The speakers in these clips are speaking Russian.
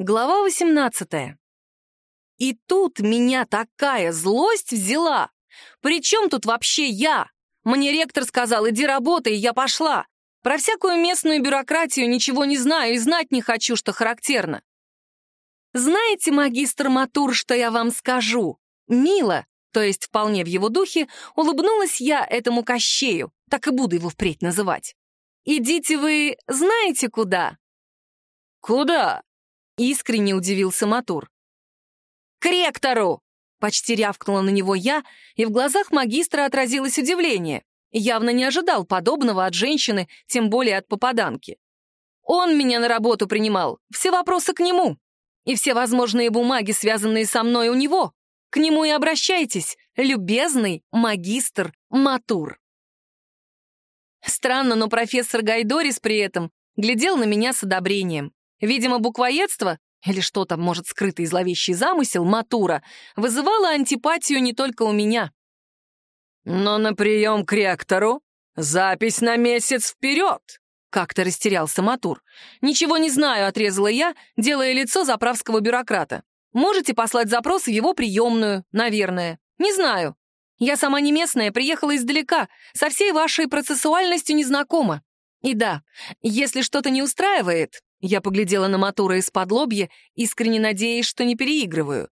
Глава 18. И тут меня такая злость взяла. Причем тут вообще я? Мне ректор сказал, иди работай, я пошла. Про всякую местную бюрократию ничего не знаю и знать не хочу, что характерно. Знаете, магистр Матур, что я вам скажу? Мило, то есть вполне в его духе, улыбнулась я этому Кощею, так и буду его впредь называть. Идите вы знаете куда? Куда? Искренне удивился Матур. «К ректору!» — почти рявкнула на него я, и в глазах магистра отразилось удивление. Явно не ожидал подобного от женщины, тем более от попаданки. Он меня на работу принимал, все вопросы к нему. И все возможные бумаги, связанные со мной, у него. К нему и обращайтесь, любезный магистр Матур. Странно, но профессор Гайдорис при этом глядел на меня с одобрением. Видимо, буквоедство, или что там, может, скрытый зловещий замысел, матура, вызывало антипатию не только у меня. «Но на прием к ректору запись на месяц вперед!» Как-то растерялся Матур. «Ничего не знаю», — отрезала я, делая лицо заправского бюрократа. «Можете послать запрос в его приемную, наверное. Не знаю. Я сама не местная, приехала издалека, со всей вашей процессуальностью не знакома. И да, если что-то не устраивает, я поглядела на Матура из-под лобья, искренне надеясь, что не переигрываю.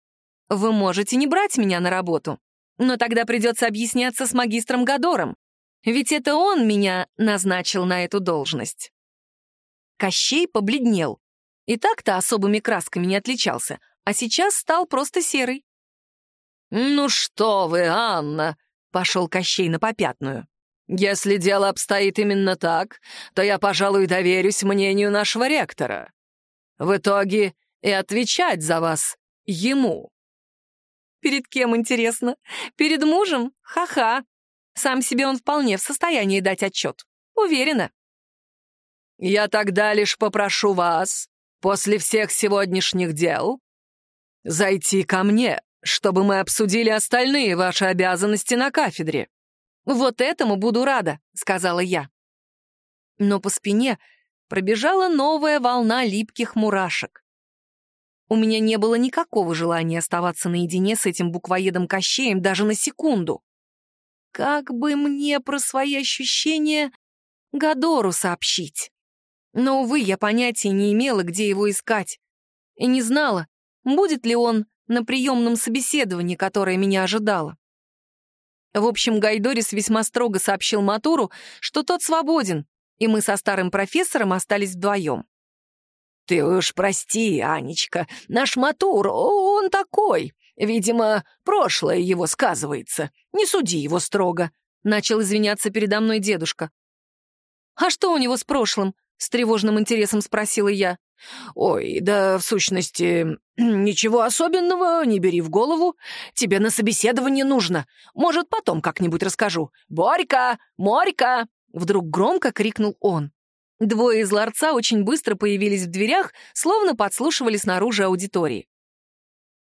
«Вы можете не брать меня на работу, но тогда придется объясняться с магистром Гадором, ведь это он меня назначил на эту должность». Кощей побледнел. И так-то особыми красками не отличался, а сейчас стал просто серый. «Ну что вы, Анна!» — пошел Кощей на попятную. Если дело обстоит именно так, то я, пожалуй, доверюсь мнению нашего ректора. В итоге и отвечать за вас ему. Перед кем, интересно? Перед мужем? Ха-ха. Сам себе он вполне в состоянии дать отчет. Уверена. Я тогда лишь попрошу вас, после всех сегодняшних дел, зайти ко мне, чтобы мы обсудили остальные ваши обязанности на кафедре. «Вот этому буду рада», — сказала я. Но по спине пробежала новая волна липких мурашек. У меня не было никакого желания оставаться наедине с этим буквоедом Кощеем даже на секунду. Как бы мне про свои ощущения Гадору сообщить? Но, увы, я понятия не имела, где его искать. И не знала, будет ли он на приемном собеседовании, которое меня ожидало. В общем, Гайдорис весьма строго сообщил Матуру, что тот свободен, и мы со старым профессором остались вдвоем. «Ты уж прости, Анечка, наш Матур, он такой. Видимо, прошлое его сказывается. Не суди его строго», — начал извиняться передо мной дедушка. «А что у него с прошлым?» — с тревожным интересом спросила я. «Ой, да в сущности, ничего особенного, не бери в голову. Тебе на собеседование нужно. Может, потом как-нибудь расскажу. Борька! Морька!» Вдруг громко крикнул он. Двое из ларца очень быстро появились в дверях, словно подслушивали снаружи аудитории.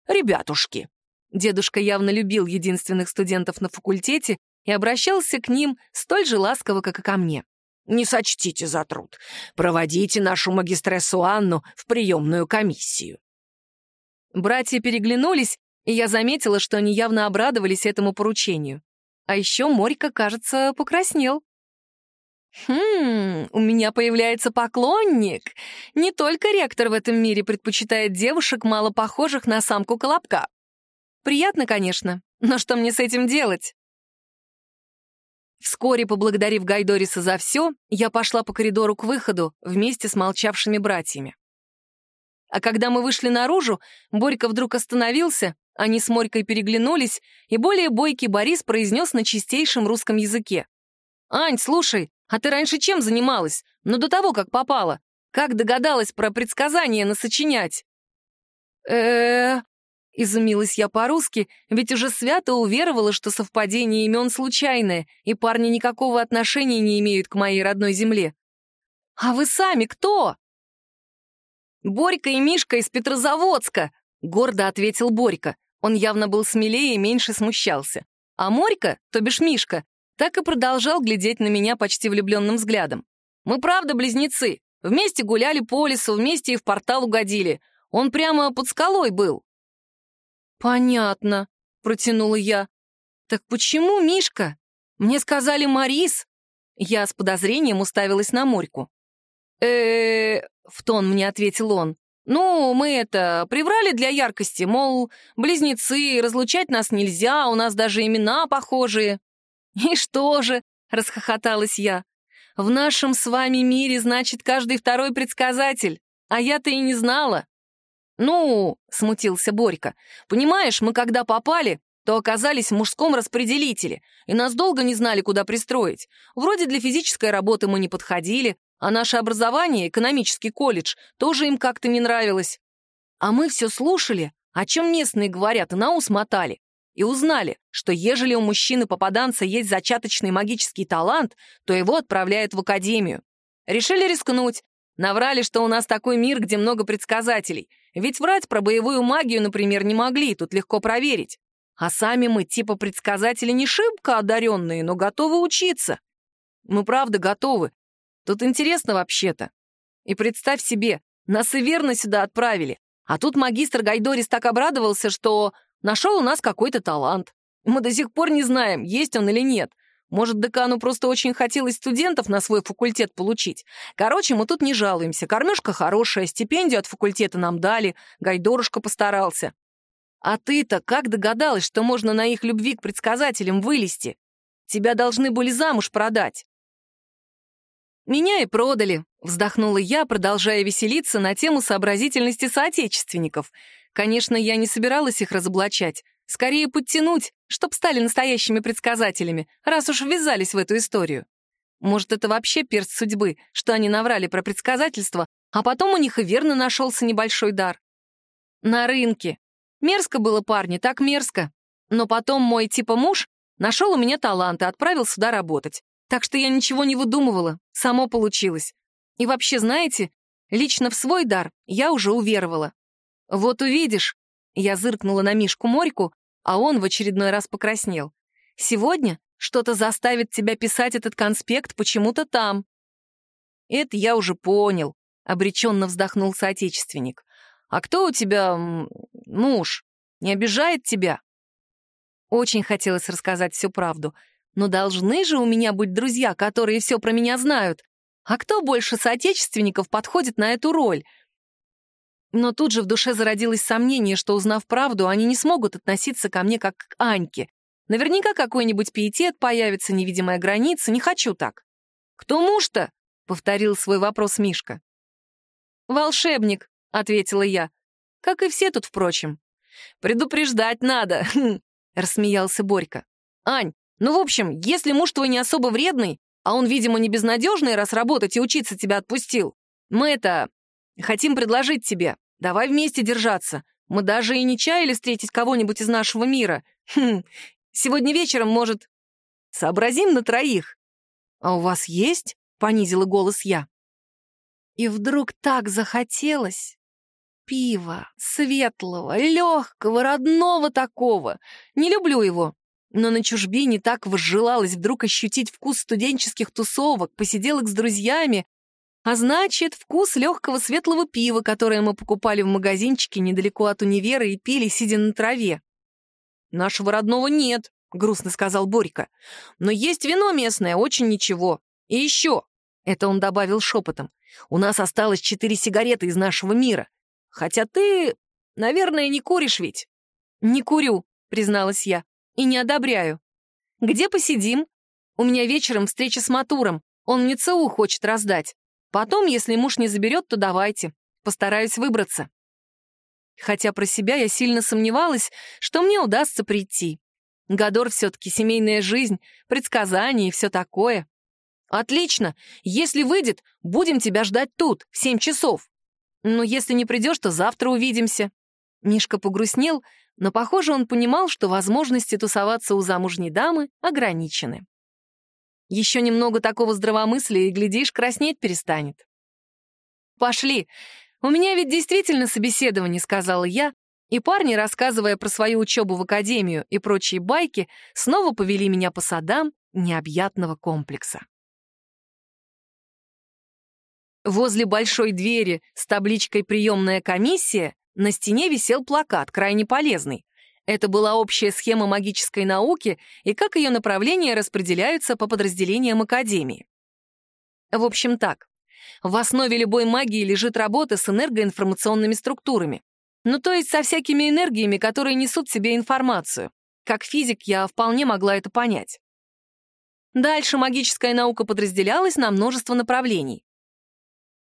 «Ребятушки!» Дедушка явно любил единственных студентов на факультете и обращался к ним столь же ласково, как и ко мне. Не сочтите за труд. Проводите нашу магистрессу Анну в приемную комиссию». Братья переглянулись, и я заметила, что они явно обрадовались этому поручению. А еще Морька, кажется, покраснел. «Хм, у меня появляется поклонник. Не только ректор в этом мире предпочитает девушек, мало похожих на самку Колобка. Приятно, конечно, но что мне с этим делать?» Вскоре, поблагодарив Гайдориса за все, я пошла по коридору к выходу вместе с молчавшими братьями. А когда мы вышли наружу, Борька вдруг остановился, они с Морькой переглянулись, и более бойкий Борис произнес на чистейшем русском языке. «Ань, слушай, а ты раньше чем занималась? Ну, до того, как попала. Как догадалась про предсказания насочинять?» э Изумилась я по-русски, ведь уже свято уверовала, что совпадение имен случайное, и парни никакого отношения не имеют к моей родной земле. «А вы сами кто?» «Борька и Мишка из Петрозаводска», — гордо ответил Борька. Он явно был смелее и меньше смущался. А Морька, то бишь Мишка, так и продолжал глядеть на меня почти влюбленным взглядом. «Мы правда близнецы. Вместе гуляли по лесу, вместе и в портал угодили. Он прямо под скалой был». «Понятно», — протянула я. «Так почему Мишка? Мне сказали Марис». Я с подозрением уставилась на Морьку. э в тон мне ответил он. «Ну, мы это, приврали для яркости, мол, близнецы, разлучать нас нельзя, у нас даже имена похожие». «И что же?» — расхохоталась я. «В нашем с вами мире, значит, каждый второй предсказатель, а я-то и не знала». «Ну», — смутился Борька, — «понимаешь, мы когда попали, то оказались в мужском распределителе, и нас долго не знали, куда пристроить. Вроде для физической работы мы не подходили, а наше образование, экономический колледж, тоже им как-то не нравилось. А мы все слушали, о чем местные говорят, и на ус мотали. И узнали, что ежели у мужчины-попаданца есть зачаточный магический талант, то его отправляют в академию. Решили рискнуть. Наврали, что у нас такой мир, где много предсказателей. Ведь врать про боевую магию, например, не могли, тут легко проверить. А сами мы типа предсказатели не шибко одаренные, но готовы учиться. Мы правда готовы, Тут интересно вообще-то. И представь себе, нас и верно сюда отправили. А тут магистр Гайдорис так обрадовался, что нашел у нас какой-то талант. Мы до сих пор не знаем, есть он или нет. Может, декану просто очень хотелось студентов на свой факультет получить. Короче, мы тут не жалуемся. Кормежка хорошая, стипендию от факультета нам дали, Гайдорушка постарался. А ты-то как догадалась, что можно на их любви к предсказателям вылезти? Тебя должны были замуж продать. «Меня и продали», — вздохнула я, продолжая веселиться на тему сообразительности соотечественников. Конечно, я не собиралась их разоблачать. Скорее подтянуть, чтоб стали настоящими предсказателями, раз уж ввязались в эту историю. Может, это вообще перст судьбы, что они наврали про предсказательство, а потом у них и верно нашелся небольшой дар. На рынке. Мерзко было парни, так мерзко. Но потом мой типа муж нашел у меня талант и отправил сюда работать. Так что я ничего не выдумывала, само получилось. И вообще, знаете, лично в свой дар я уже уверовала. Вот увидишь, я зыркнула на Мишку Морьку, а он в очередной раз покраснел. Сегодня что-то заставит тебя писать этот конспект почему-то там. Это я уже понял, обреченно вздохнул соотечественник. А кто у тебя муж? Не обижает тебя? Очень хотелось рассказать всю правду, но должны же у меня быть друзья, которые все про меня знают. А кто больше соотечественников подходит на эту роль? Но тут же в душе зародилось сомнение, что, узнав правду, они не смогут относиться ко мне как к Аньке. Наверняка какой-нибудь пиетет появится, невидимая граница. Не хочу так. «Кто муж-то?» — повторил свой вопрос Мишка. «Волшебник», — ответила я. «Как и все тут, впрочем». «Предупреждать надо», — рассмеялся Борька. «Ань, ну, в общем, если муж твой не особо вредный, а он, видимо, не безнадежный, раз работать и учиться тебя отпустил, мы это... хотим предложить тебе. Давай вместе держаться. Мы даже и не чаяли встретить кого-нибудь из нашего мира. Хм, сегодня вечером, может, сообразим на троих. А у вас есть? — понизила голос я. И вдруг так захотелось. Пива, светлого, легкого, родного такого. Не люблю его, но на чужбине так возжелалось вдруг ощутить вкус студенческих тусовок, посиделок с друзьями, а значит, вкус легкого светлого пива, которое мы покупали в магазинчике недалеко от универа и пили, сидя на траве. «Нашего родного нет», — грустно сказал Борька. «Но есть вино местное, очень ничего. И еще», — это он добавил шепотом, «у нас осталось четыре сигареты из нашего мира. Хотя ты, наверное, не куришь ведь?» «Не курю», — призналась я и не одобряю. Где посидим? У меня вечером встреча с Матуром, он мне ЦУ хочет раздать. Потом, если муж не заберет, то давайте. Постараюсь выбраться. Хотя про себя я сильно сомневалась, что мне удастся прийти. Гадор все-таки семейная жизнь, предсказания и все такое. Отлично. Если выйдет, будем тебя ждать тут, в семь часов. Но если не придешь, то завтра увидимся. Мишка погрустнел, но, похоже, он понимал, что возможности тусоваться у замужней дамы ограничены. Еще немного такого здравомыслия, и, глядишь, краснеть перестанет. «Пошли. У меня ведь действительно собеседование», — сказала я, и парни, рассказывая про свою учебу в академию и прочие байки, снова повели меня по садам необъятного комплекса. Возле большой двери с табличкой «Приемная комиссия» На стене висел плакат, крайне полезный. Это была общая схема магической науки и как ее направления распределяются по подразделениям Академии. В общем так, в основе любой магии лежит работа с энергоинформационными структурами. Ну, то есть со всякими энергиями, которые несут в себе информацию. Как физик я вполне могла это понять. Дальше магическая наука подразделялась на множество направлений.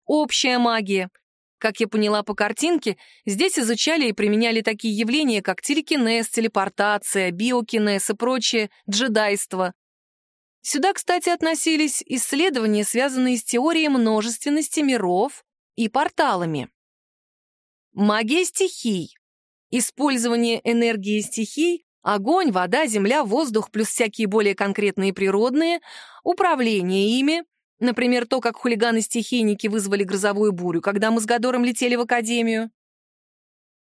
Общая магия. Как я поняла по картинке, здесь изучали и применяли такие явления, как телекинез, телепортация, биокинез и прочее, джедайство. Сюда, кстати, относились исследования, связанные с теорией множественности миров и порталами. Магия стихий. Использование энергии стихий Огонь, вода, земля, воздух, плюс всякие более конкретные природные, управление ими, например, то, как хулиганы-стихийники вызвали грозовую бурю, когда мы с Гадором летели в академию.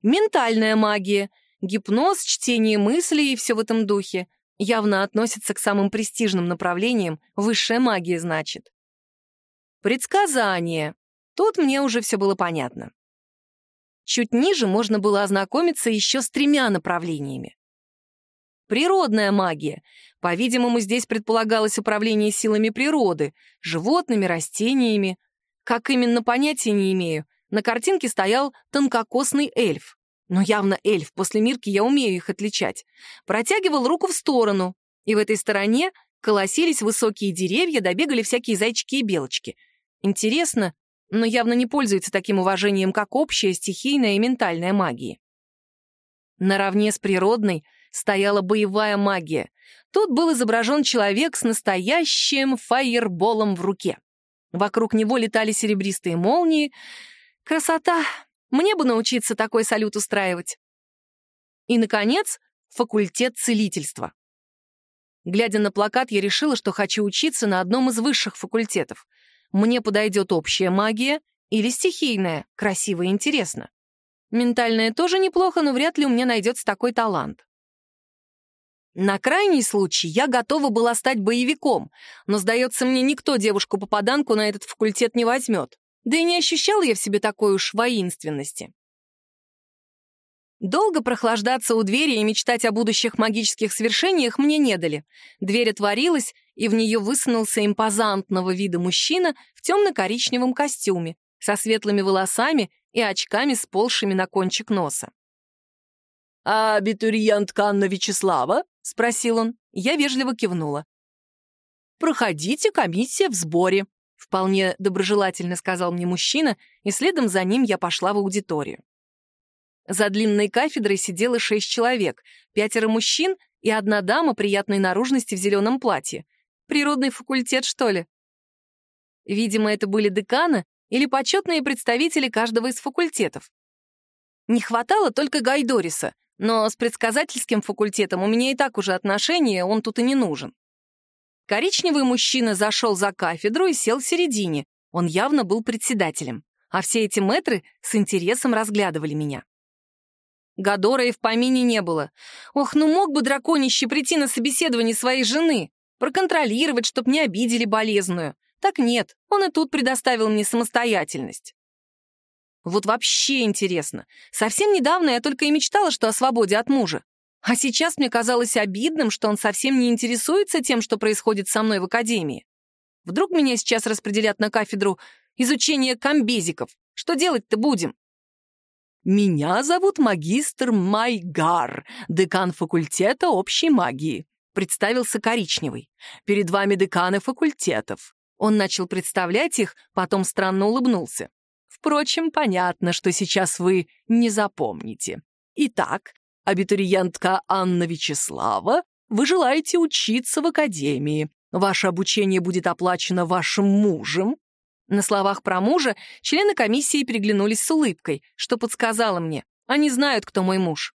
Ментальная магия, гипноз, чтение мыслей и все в этом духе, явно относится к самым престижным направлениям, высшая магия, значит. Предсказание. Тут мне уже все было понятно. Чуть ниже можно было ознакомиться еще с тремя направлениями. Природная магия. По-видимому, здесь предполагалось управление силами природы, животными, растениями. Как именно, понятия не имею. На картинке стоял тонкокосный эльф. Но явно эльф, после Мирки я умею их отличать. Протягивал руку в сторону, и в этой стороне колосились высокие деревья, добегали всякие зайчики и белочки. Интересно, но явно не пользуется таким уважением, как общая стихийная и ментальная магии. Наравне с природной — стояла боевая магия. Тут был изображен человек с настоящим фаерболом в руке. Вокруг него летали серебристые молнии. Красота! Мне бы научиться такой салют устраивать. И, наконец, факультет целительства. Глядя на плакат, я решила, что хочу учиться на одном из высших факультетов. Мне подойдет общая магия или стихийная, красиво и интересно. Ментальная тоже неплохо, но вряд ли у меня найдется такой талант. На крайний случай я готова была стать боевиком, но, сдается мне, никто девушку-попаданку на этот факультет не возьмет. Да и не ощущала я в себе такой уж воинственности. Долго прохлаждаться у двери и мечтать о будущих магических свершениях мне не дали. Дверь отворилась, и в нее высунулся импозантного вида мужчина в темно-коричневом костюме, со светлыми волосами и очками, сползшими на кончик носа. «А абитуриентка Вячеслава?» — спросил он. Я вежливо кивнула. «Проходите, комиссия в сборе», — вполне доброжелательно сказал мне мужчина, и следом за ним я пошла в аудиторию. За длинной кафедрой сидело шесть человек, пятеро мужчин и одна дама приятной наружности в зеленом платье. Природный факультет, что ли? Видимо, это были деканы или почетные представители каждого из факультетов. Не хватало только Гайдориса, но с предсказательским факультетом у меня и так уже отношения, он тут и не нужен. Коричневый мужчина зашел за кафедру и сел в середине. Он явно был председателем. А все эти мэтры с интересом разглядывали меня. Гадора и в помине не было. Ох, ну мог бы драконище прийти на собеседование своей жены, проконтролировать, чтоб не обидели болезную. Так нет, он и тут предоставил мне самостоятельность. Вот вообще интересно. Совсем недавно я только и мечтала, что о свободе от мужа. А сейчас мне казалось обидным, что он совсем не интересуется тем, что происходит со мной в академии. Вдруг меня сейчас распределят на кафедру изучения комбезиков. Что делать-то будем? «Меня зовут магистр Майгар, декан факультета общей магии», представился Коричневый. «Перед вами деканы факультетов». Он начал представлять их, потом странно улыбнулся. Впрочем, понятно, что сейчас вы не запомните. Итак, абитуриентка Анна Вячеслава, вы желаете учиться в академии. Ваше обучение будет оплачено вашим мужем. На словах про мужа члены комиссии переглянулись с улыбкой, что подсказало мне. Они знают, кто мой муж.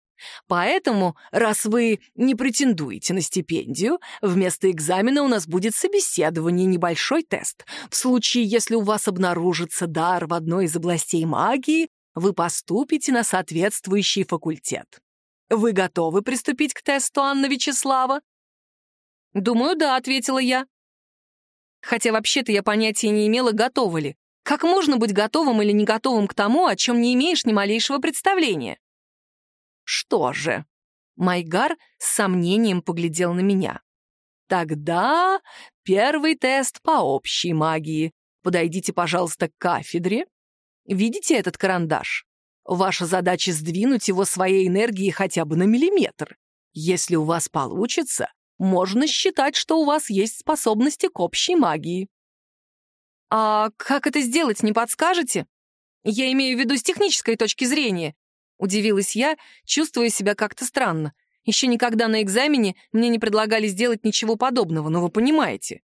Поэтому, раз вы не претендуете на стипендию, вместо экзамена у нас будет собеседование, небольшой тест. В случае, если у вас обнаружится дар в одной из областей магии, вы поступите на соответствующий факультет. Вы готовы приступить к тесту, Анна Вячеслава? «Думаю, да», — ответила я. Хотя вообще-то я понятия не имела, готова ли. Как можно быть готовым или не готовым к тому, о чем не имеешь ни малейшего представления? Что же? Майгар с сомнением поглядел на меня. Тогда первый тест по общей магии. Подойдите, пожалуйста, к кафедре. Видите этот карандаш? Ваша задача сдвинуть его своей энергией хотя бы на миллиметр. Если у вас получится, можно считать, что у вас есть способности к общей магии. «А как это сделать, не подскажете? Я имею в виду с технической точки зрения», — удивилась я, чувствуя себя как-то странно. Еще никогда на экзамене мне не предлагали сделать ничего подобного, но вы понимаете.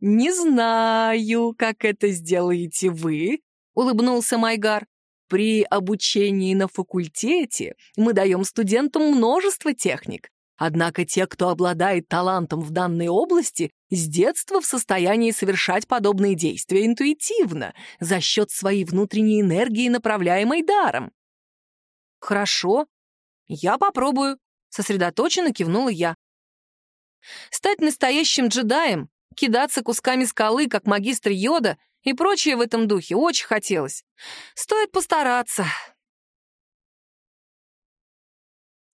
«Не знаю, как это сделаете вы», — улыбнулся Майгар. «При обучении на факультете мы даем студентам множество техник. Однако те, кто обладает талантом в данной области, с детства в состоянии совершать подобные действия интуитивно, за счет своей внутренней энергии, направляемой даром. «Хорошо, я попробую», — сосредоточенно кивнула я. Стать настоящим джедаем, кидаться кусками скалы, как магистр Йода, и прочее в этом духе очень хотелось. Стоит постараться.